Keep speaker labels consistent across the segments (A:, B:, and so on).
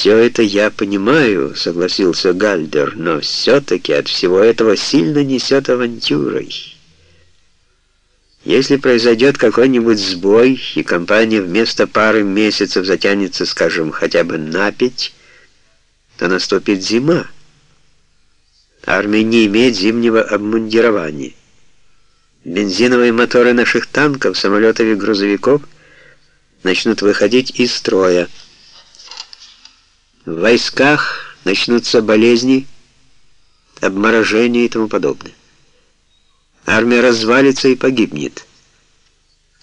A: «Все это я понимаю», — согласился Гальдер, «но все-таки от всего этого сильно несет авантюрой». Если произойдет какой-нибудь сбой, и компания вместо пары месяцев затянется, скажем, хотя бы на пять, то наступит зима. Армия не имеет зимнего обмундирования. Бензиновые моторы наших танков, самолетов и грузовиков начнут выходить из строя. В войсках начнутся болезни, обморожения и тому подобное. Армия развалится и погибнет,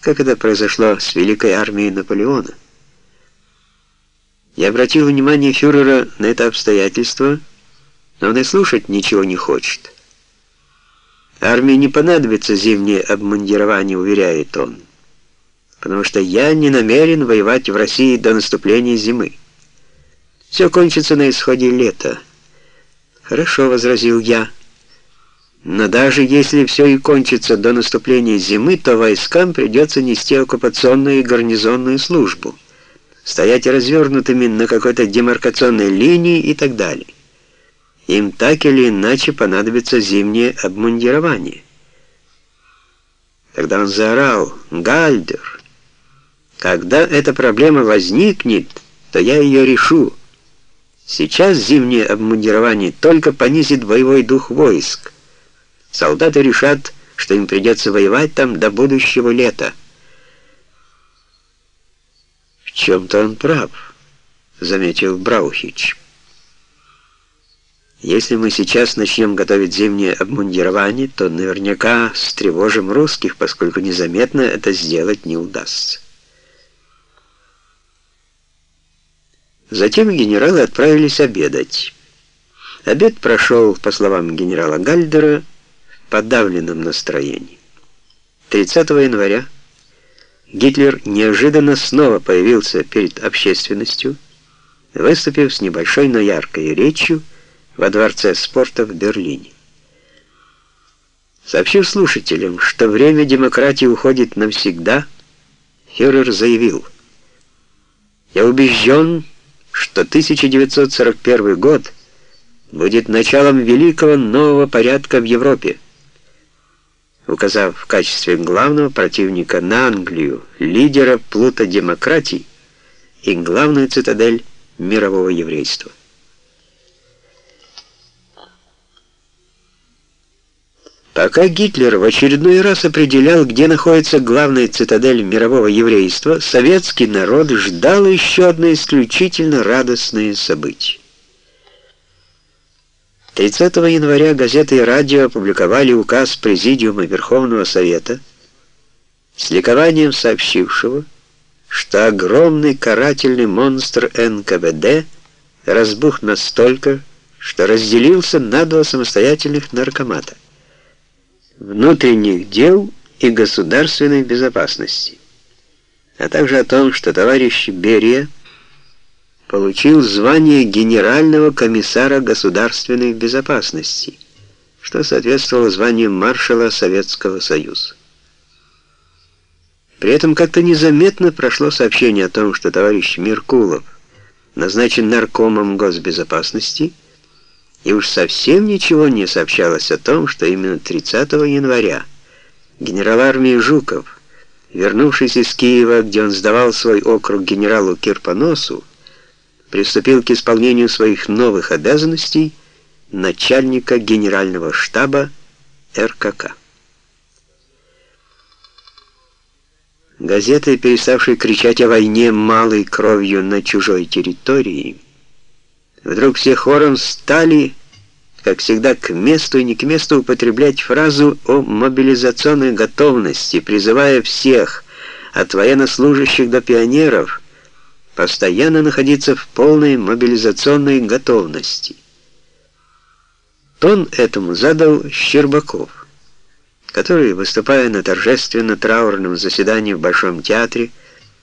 A: как это произошло с великой армией Наполеона. Я обратил внимание фюрера на это обстоятельство, но он и слушать ничего не хочет. Армии не понадобится зимнее обмундирование, уверяет он, потому что я не намерен воевать в России до наступления зимы. Все кончится на исходе лета. Хорошо, возразил я. Но даже если все и кончится до наступления зимы, то войскам придется нести оккупационную и гарнизонную службу, стоять развернутыми на какой-то демаркационной линии и так далее. Им так или иначе понадобится зимнее обмундирование. Тогда он заорал «Гальдер! Когда эта проблема возникнет, то я ее решу. Сейчас зимнее обмундирование только понизит боевой дух войск. Солдаты решат, что им придется воевать там до будущего лета. В чем-то он прав, заметил Браухич. Если мы сейчас начнем готовить зимнее обмундирование, то наверняка встревожим русских, поскольку незаметно это сделать не удастся. Затем генералы отправились обедать. Обед прошел, по словам генерала Гальдера, в подавленном настроении. 30 января Гитлер неожиданно снова появился перед общественностью, выступив с небольшой, но яркой речью во Дворце спорта в Берлине. Сообщив слушателям, что время демократии уходит навсегда, фюрер заявил, «Я убежден, что 1941 год будет началом великого нового порядка в Европе, указав в качестве главного противника на Англию, лидера плута демократий и главную цитадель мирового еврейства. Пока Гитлер в очередной раз определял, где находится главная цитадель мирового еврейства, советский народ ждал еще одно исключительно радостное событие. 30 января газеты и радио опубликовали указ Президиума Верховного Совета с ликованием сообщившего, что огромный карательный монстр НКВД разбух настолько, что разделился на два самостоятельных наркомата внутренних дел и государственной безопасности, а также о том, что товарищ Берия получил звание генерального комиссара государственной безопасности, что соответствовало званию маршала Советского Союза. При этом как-то незаметно прошло сообщение о том, что товарищ Меркулов назначен наркомом госбезопасности – и уж совсем ничего не сообщалось о том, что именно 30 января генерал армии Жуков, вернувшись из Киева, где он сдавал свой округ генералу Кирпоносу, приступил к исполнению своих новых обязанностей начальника генерального штаба РКК. Газеты, переставшие кричать о войне малой кровью на чужой территории, Вдруг все хором стали, как всегда, к месту и не к месту употреблять фразу о мобилизационной готовности, призывая всех, от военнослужащих до пионеров, постоянно находиться в полной мобилизационной готовности. Тон этому задал Щербаков, который, выступая на торжественно-траурном заседании в Большом театре,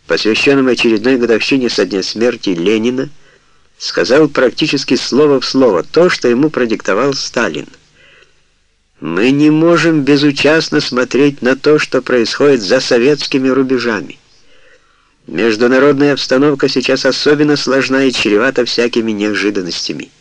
A: посвященном очередной годовщине со дня смерти Ленина, сказал практически слово в слово то, что ему продиктовал Сталин. Мы не можем безучастно смотреть на то, что происходит за советскими рубежами. Международная обстановка сейчас особенно сложна и чревата всякими неожиданностями.